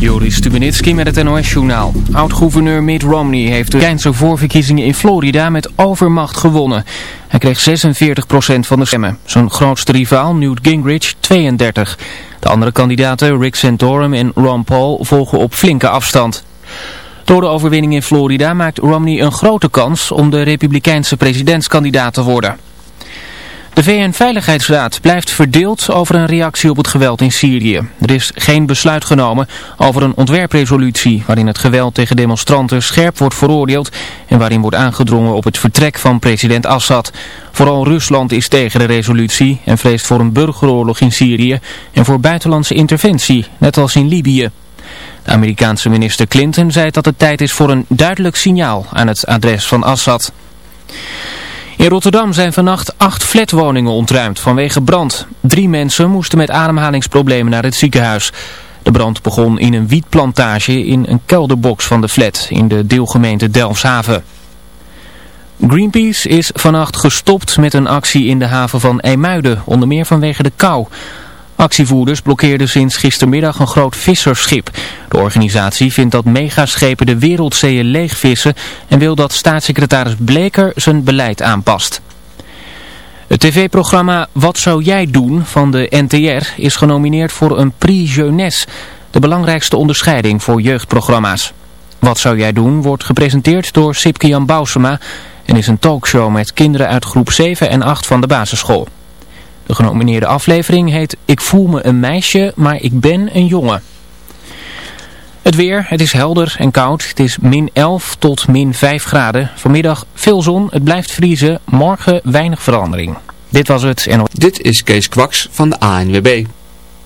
Joris Stubenitski met het NOS-journaal. Oud-gouverneur Mitt Romney heeft de Keinse voorverkiezingen in Florida met overmacht gewonnen. Hij kreeg 46% van de stemmen. Zijn grootste rivaal, Newt Gingrich, 32. De andere kandidaten, Rick Santorum en Ron Paul, volgen op flinke afstand. Door de overwinning in Florida maakt Romney een grote kans om de republikeinse presidentskandidaat te worden. De VN-veiligheidsraad blijft verdeeld over een reactie op het geweld in Syrië. Er is geen besluit genomen over een ontwerpresolutie waarin het geweld tegen demonstranten scherp wordt veroordeeld en waarin wordt aangedrongen op het vertrek van president Assad. Vooral Rusland is tegen de resolutie en vreest voor een burgeroorlog in Syrië en voor buitenlandse interventie, net als in Libië. De Amerikaanse minister Clinton zei dat het tijd is voor een duidelijk signaal aan het adres van Assad. In Rotterdam zijn vannacht acht flatwoningen ontruimd vanwege brand. Drie mensen moesten met ademhalingsproblemen naar het ziekenhuis. De brand begon in een wietplantage in een kelderbox van de flat in de deelgemeente Delfshaven. Greenpeace is vannacht gestopt met een actie in de haven van Eemuiden, onder meer vanwege de kou. Actievoerders blokkeerden sinds gistermiddag een groot visserschip. De organisatie vindt dat megaschepen de wereldzeeën leegvissen en wil dat staatssecretaris Bleker zijn beleid aanpast. Het tv-programma Wat zou jij doen van de NTR is genomineerd voor een Prix Jeunesse, de belangrijkste onderscheiding voor jeugdprogramma's. Wat zou jij doen wordt gepresenteerd door Sipke Jan Bousema en is een talkshow met kinderen uit groep 7 en 8 van de basisschool. De genomineerde aflevering heet Ik voel me een meisje, maar ik ben een jongen. Het weer, het is helder en koud. Het is min 11 tot min 5 graden. Vanmiddag veel zon, het blijft vriezen. Morgen weinig verandering. Dit was het. En... Dit is Kees Kwaks van de ANWB.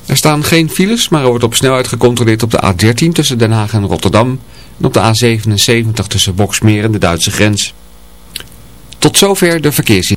Er staan geen files, maar er wordt op snelheid gecontroleerd op de A13 tussen Den Haag en Rotterdam. En op de A77 tussen Boksmeer en de Duitse grens. Tot zover de verkeersin.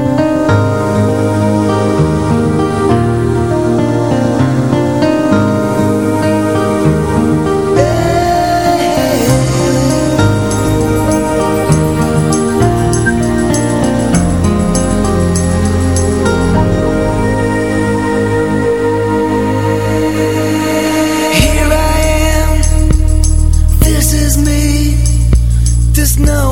Me.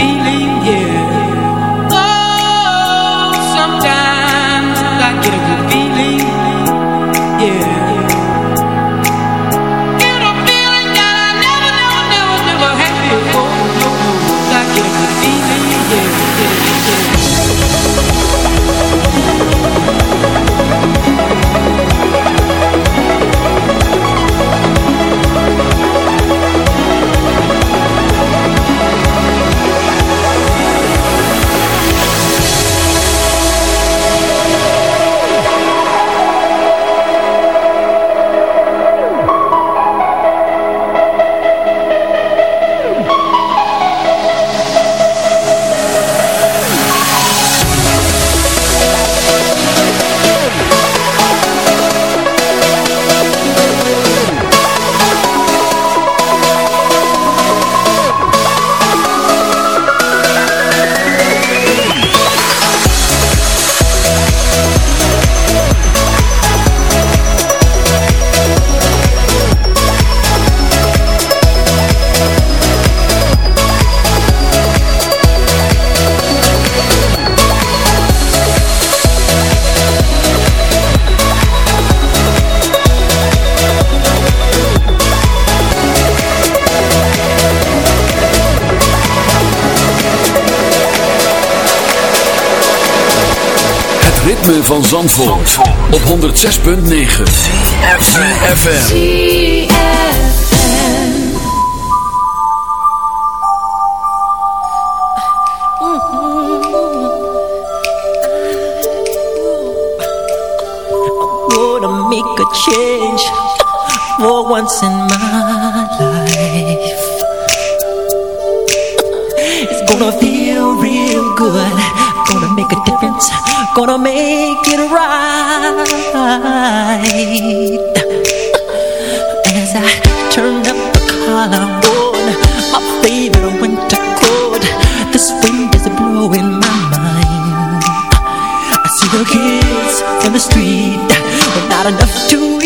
believe. 106.9 FM Make change once in my life. It's gonna feel real good Gonna make a difference. Gonna make it right. As I turned up the collar on my favorite winter coat, this wind is blowing my mind. I see the kids in the street, but not enough to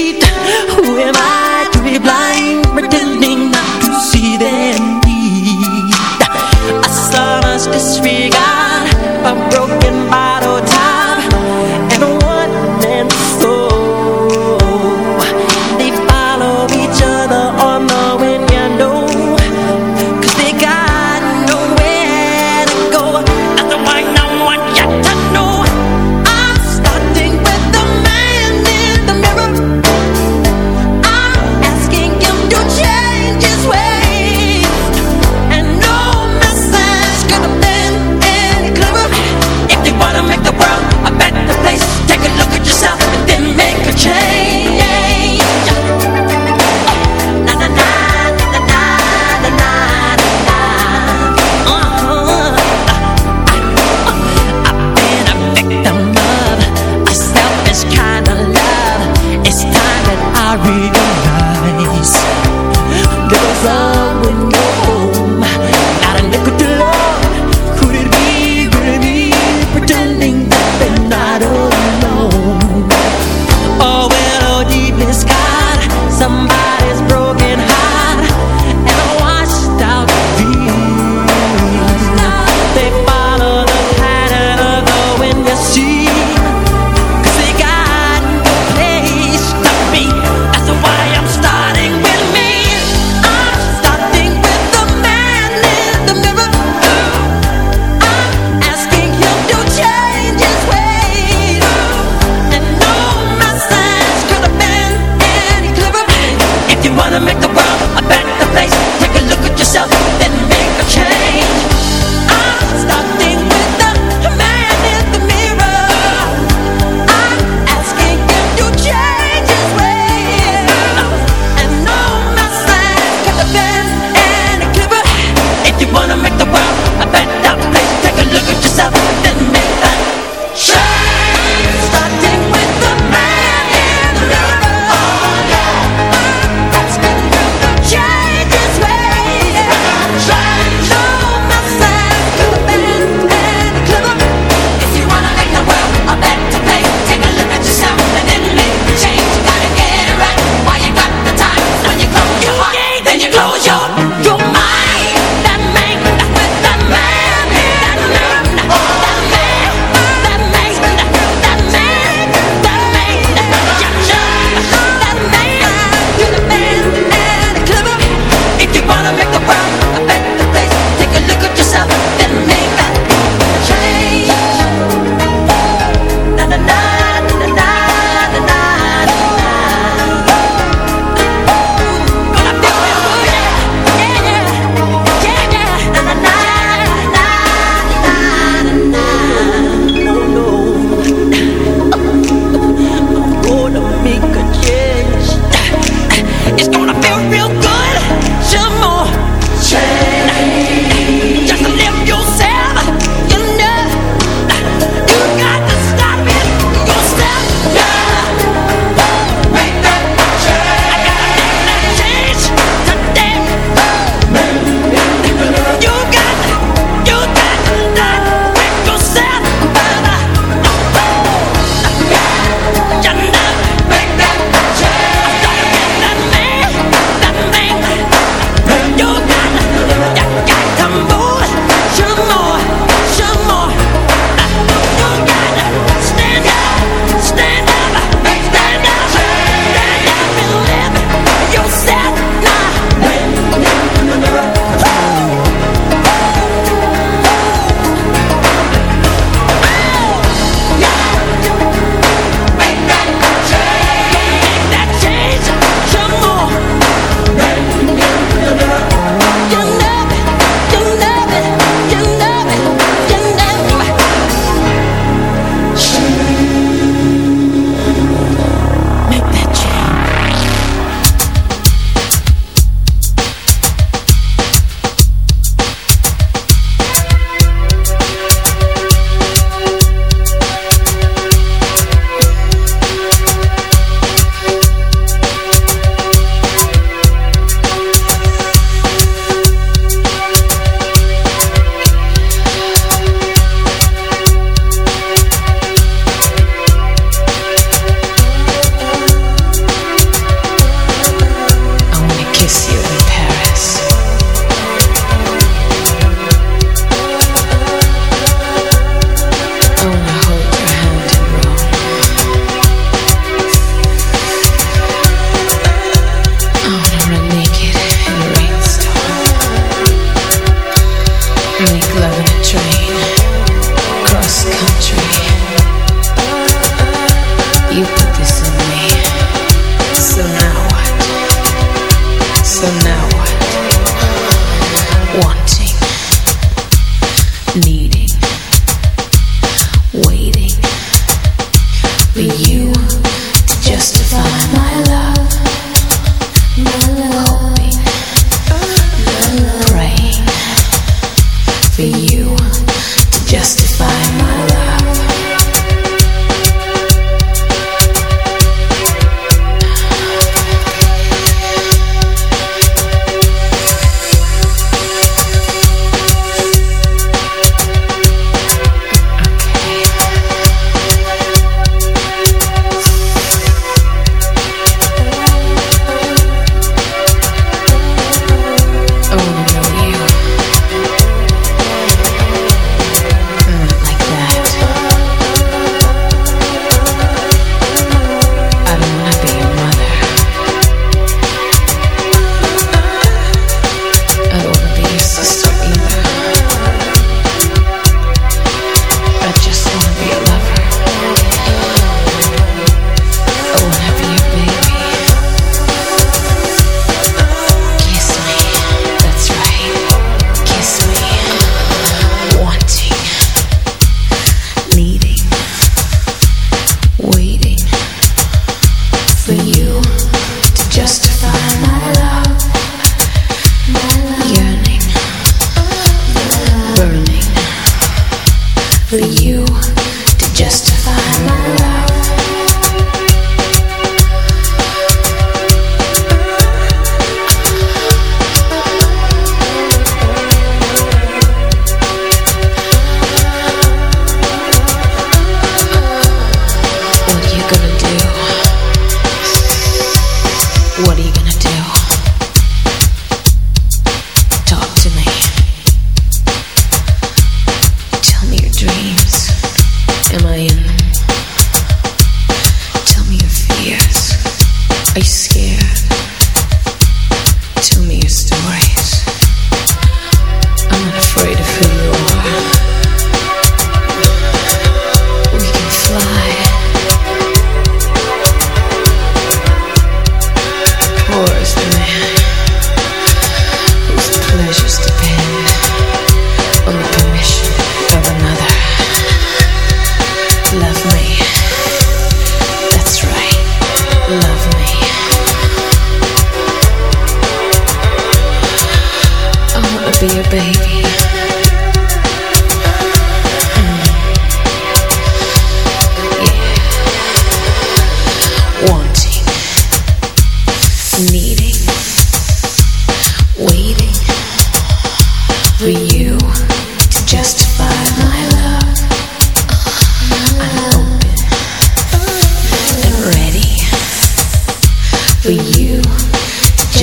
God is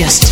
next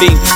bem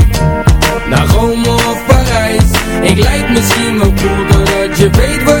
naar Rome of Parijs. Ik lijk misschien wel cool Doordat je weet wat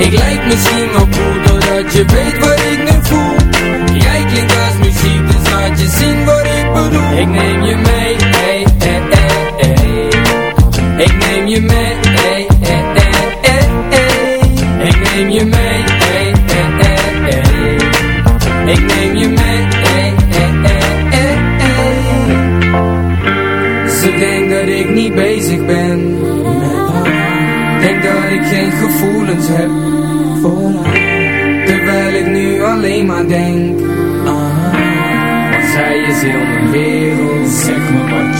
ik lijk misschien op cool doordat je weet wat ik ik geen gevoelens heb voor. Haar Terwijl ik nu alleen maar denk haar Want zij is heel mijn wereld. Zeg me wat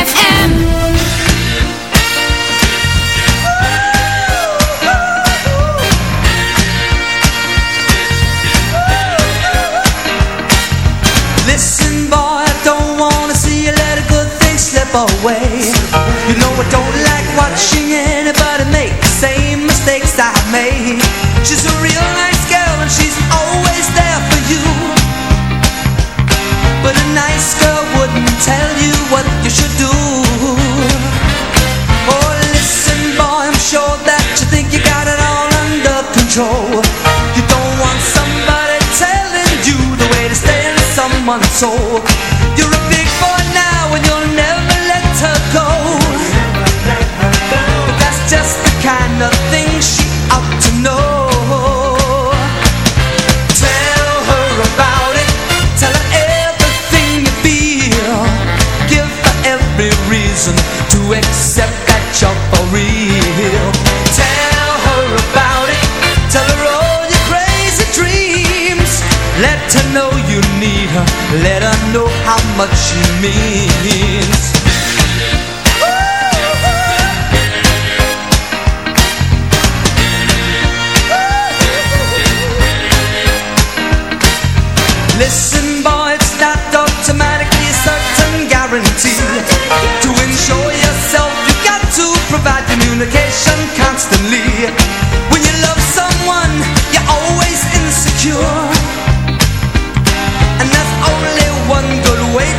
Someone's soul. You're a big boy now and you'll never let her go. But that's just the kind of thing she ought to know. Tell her about it. Tell her everything you feel. Give her every reason to accept that you're for real. Tell her about it. Tell her all your crazy dreams. Let her know. Let her know how much she means. Listen, boy, it's not automatically a certain guarantee. To ensure yourself, you got to provide communication constantly. When you love someone, you're always insecure.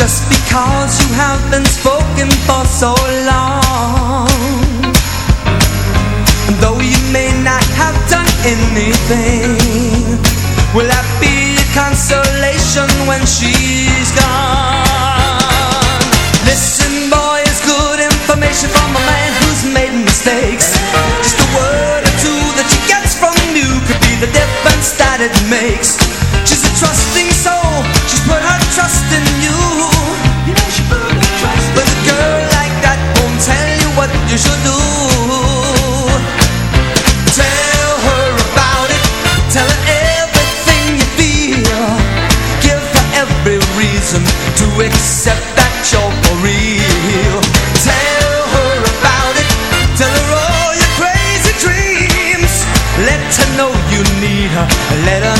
Just because you have been spoken for so long. And though you may not have done anything Will that be a consolation when she's gone? Listen boy, it's good information from Let her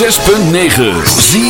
6.9. Zie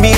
me